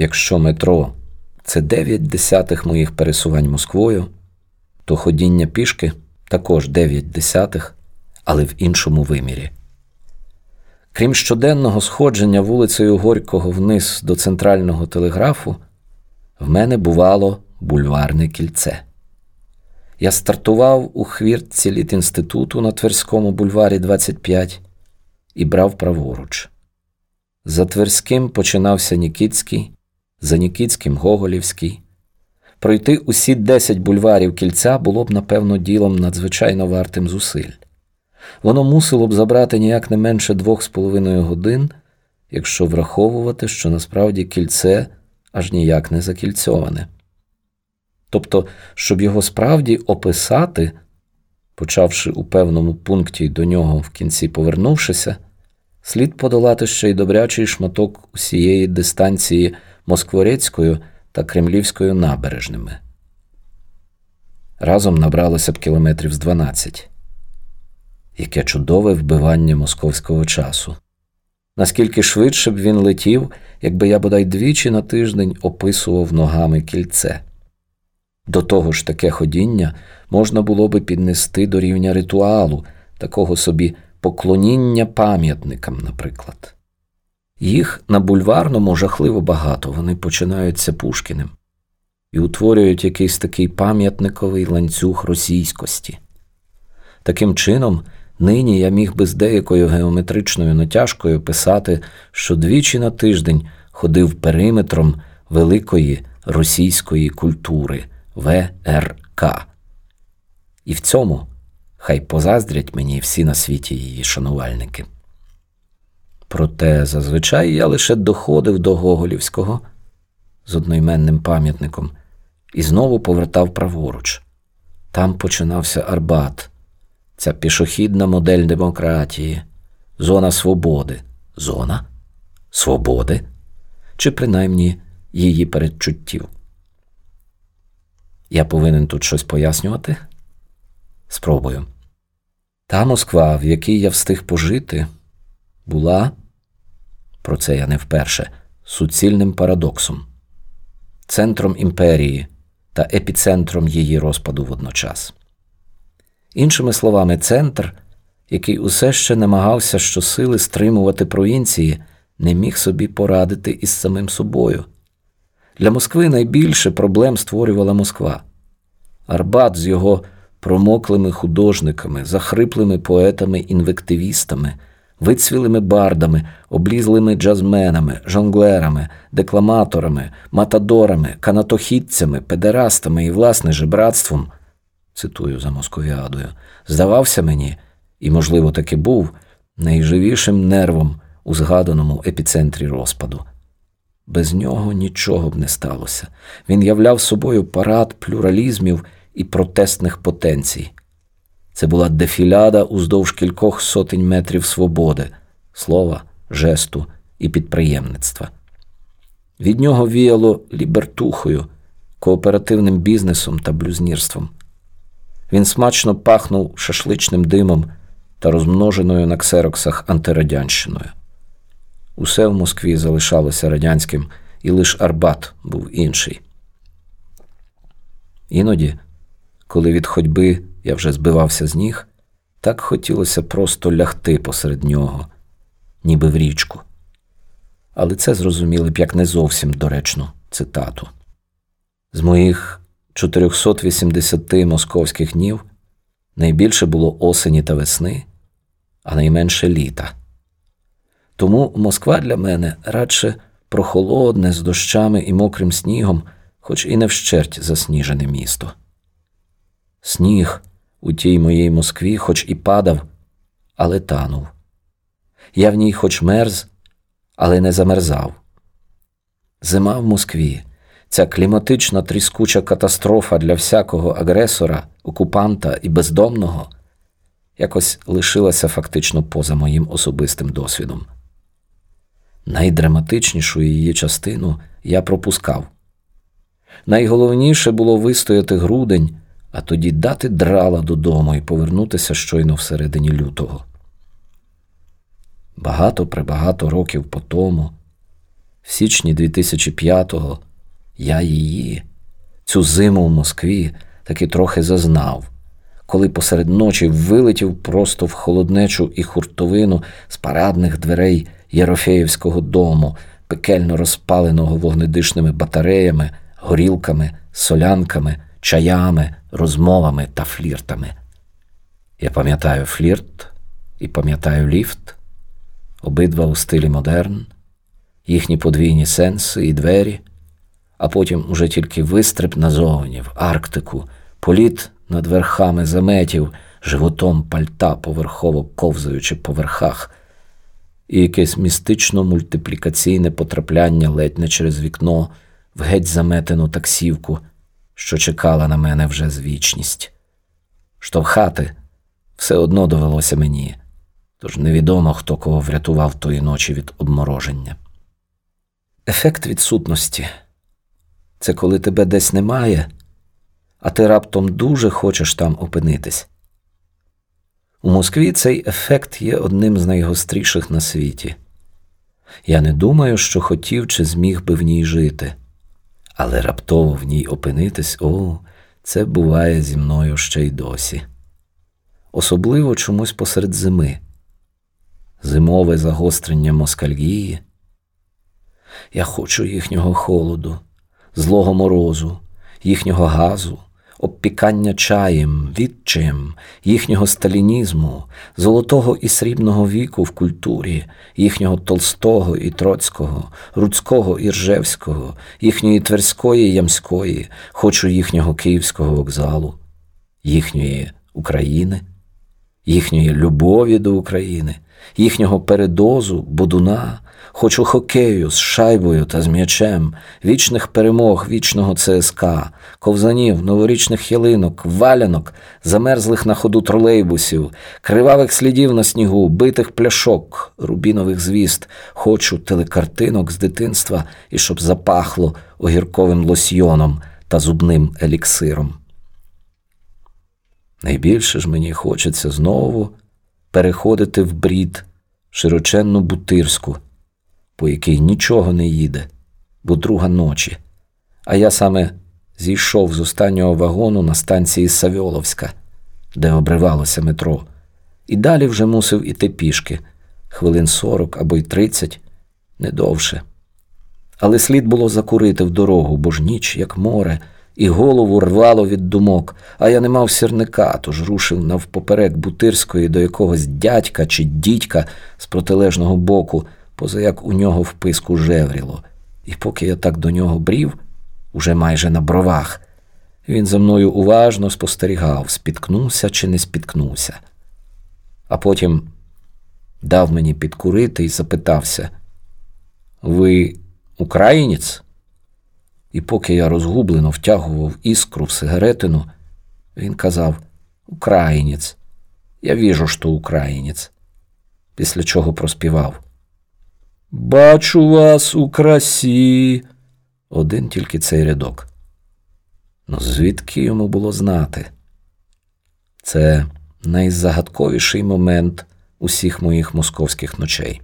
Якщо метро це 9 десятих моїх пересувань Москвою, то ходіння пішки також 9 десятих, але в іншому вимірі. Крім щоденного сходження вулицею Горького вниз до центрального телеграфу, в мене бувало бульварне кільце. Я стартував у хвіртці літінституту на Тверському бульварі 25 і брав праворуч. За Тверським починався Нікітський, за Нікітським Гоголівський. Пройти усі 10 бульварів кільця було б, напевно, ділом надзвичайно вартим зусиль. Воно мусило б забрати ніяк не менше двох з половиною годин, якщо враховувати, що насправді кільце аж ніяк не закільцьоване. Тобто, щоб його справді описати, почавши у певному пункті до нього в кінці повернувшися, слід подолати ще й добрячий шматок усієї дистанції Москворецькою та Кремлівською набережними. Разом набралося б кілометрів з 12. Яке чудове вбивання московського часу. Наскільки швидше б він летів, якби я бодай двічі на тиждень описував ногами кільце. До того ж, таке ходіння можна було би піднести до рівня ритуалу, такого собі поклоніння пам'ятникам, наприклад. Їх на бульварному жахливо багато, вони починаються Пушкіним і утворюють якийсь такий пам'ятниковий ланцюг російськості. Таким чином, нині я міг би з деякою геометричною натяжкою писати, що двічі на тиждень ходив периметром великої російської культури ВРК. І в цьому хай позаздрять мені всі на світі її шанувальники. Проте зазвичай я лише доходив до Гоголівського з одноіменним пам'ятником і знову повертав праворуч. Там починався Арбат, ця пішохідна модель демократії, зона свободи, зона свободи, чи принаймні її передчуттів. Я повинен тут щось пояснювати? Спробую. Та Москва, в якій я встиг пожити, була, про це я не вперше, суцільним парадоксом, центром імперії та епіцентром її розпаду водночас. Іншими словами, центр, який усе ще намагався щосили стримувати провінції, не міг собі порадити із самим собою. Для Москви найбільше проблем створювала Москва. Арбат з його промоклими художниками, захриплими поетами-інвективістами, вицвілими бардами, облізлими джазменами, жонглерами, декламаторами, матадорами, канатохідцями, педерастами і, власне, жебратством, цитую за московіадою, здавався мені, і, можливо, таки був найживішим нервом у згаданому епіцентрі розпаду. Без нього нічого б не сталося. Він являв собою парад плюралізмів і протестних потенцій. Це була дефіляда уздовж кількох сотень метрів свободи, слова, жесту і підприємництва. Від нього віяло лібертухою, кооперативним бізнесом та блюзнірством. Він смачно пахнув шашличним димом та розмноженою на ксероксах антирадянщиною. Усе в Москві залишалося радянським, і лише Арбат був інший. Іноді, коли від ходьби я вже збивався з ніг, так хотілося просто лягти посеред нього, ніби в річку. Але це зрозуміли б як не зовсім доречну цитату. З моїх 480 московських днів найбільше було осені та весни, а найменше літа. Тому Москва для мене радше прохолодне з дощами і мокрим снігом, хоч і не вщерть засніжене місто. Сніг у тій моїй Москві, хоч і падав, але танув. Я в ній хоч мерз, але не замерзав. Зима в Москві, ця кліматична тріскуча катастрофа для всякого агресора, окупанта і бездомного, якось лишилася фактично поза моїм особистим досвідом. Найдраматичнішу її частину я пропускав. Найголовніше було вистояти грудень, а тоді дати драла додому і повернутися щойно всередині лютого. Багато прибагато років по тому В січні 2005-го я її, цю зиму в Москві, таки трохи зазнав, коли посеред ночі вилетів просто в холоднечу і хуртовину з парадних дверей Єрофеївського дому, пекельно розпаленого вогнедишними батареями, горілками, солянками, чаями, розмовами та фліртами. Я пам'ятаю флірт і пам'ятаю ліфт, обидва у стилі модерн, їхні подвійні сенси і двері, а потім уже тільки вистриб назовні, в Арктику, політ над верхами заметів, животом пальта, поверхово ковзаючи по верхах, і якесь містично мультиплікаційне потрапляння ледь не через вікно в геть заметену таксівку, що чекала на мене вже з вічність. Штовхати все одно довелося мені, тож невідомо, хто кого врятував тої ночі від обмороження. Ефект відсутності це коли тебе десь немає, а ти раптом дуже хочеш там опинитись. У Москві цей ефект є одним з найгостріших на світі. Я не думаю, що хотів чи зміг би в ній жити, але раптово в ній опинитись о, це буває зі мною ще й досі. Особливо чомусь посеред зими, зимове загострення москальгії. Я хочу їхнього холоду, злого морозу, їхнього газу, обпікання чаєм, відчаєм, їхнього сталінізму, золотого і срібного віку в культурі, їхнього Толстого і Троцького, Руцького і Ржевського, їхньої Тверської і Ямської, хочу їхнього Київського вокзалу, їхньої України, їхньої любові до України, їхнього передозу, будуна, хочу хокею з шайбою та з м'ячем, вічних перемог вічного ЦСК, ковзанів, новорічних ялинок, валянок, замерзлих на ходу тролейбусів, кривавих слідів на снігу, битих пляшок, рубінових звіст, хочу телекартинок з дитинства і щоб запахло огірковим лосьйоном та зубним еліксиром. Найбільше ж мені хочеться знову переходити в брід широченну бутирську, по якій нічого не їде, бо друга ночі. А я саме зійшов з останнього вагону на станції Савьоловська, де обривалося метро, і далі вже мусив іти пішки хвилин сорок або й тридцять, не довше. Але слід було закурити в дорогу, бо ж ніч, як море, і голову рвало від думок, а я не мав сірника, тож рушив навпоперек Бутирської до якогось дядька чи дідька з протилежного боку, поза як у нього в писку жевріло. І поки я так до нього брів, уже майже на бровах, він за мною уважно спостерігав, спіткнувся чи не спіткнувся. А потім дав мені підкурити і запитався: Ви українець? І поки я розгублено втягував іскру в сигаретину, він казав Українець. Я віжу, що українець. Після чого проспівав. Бачу вас у красі. Один тільки цей рядок. Ну звідки йому було знати? Це найзагадковіший момент усіх моїх московських ночей.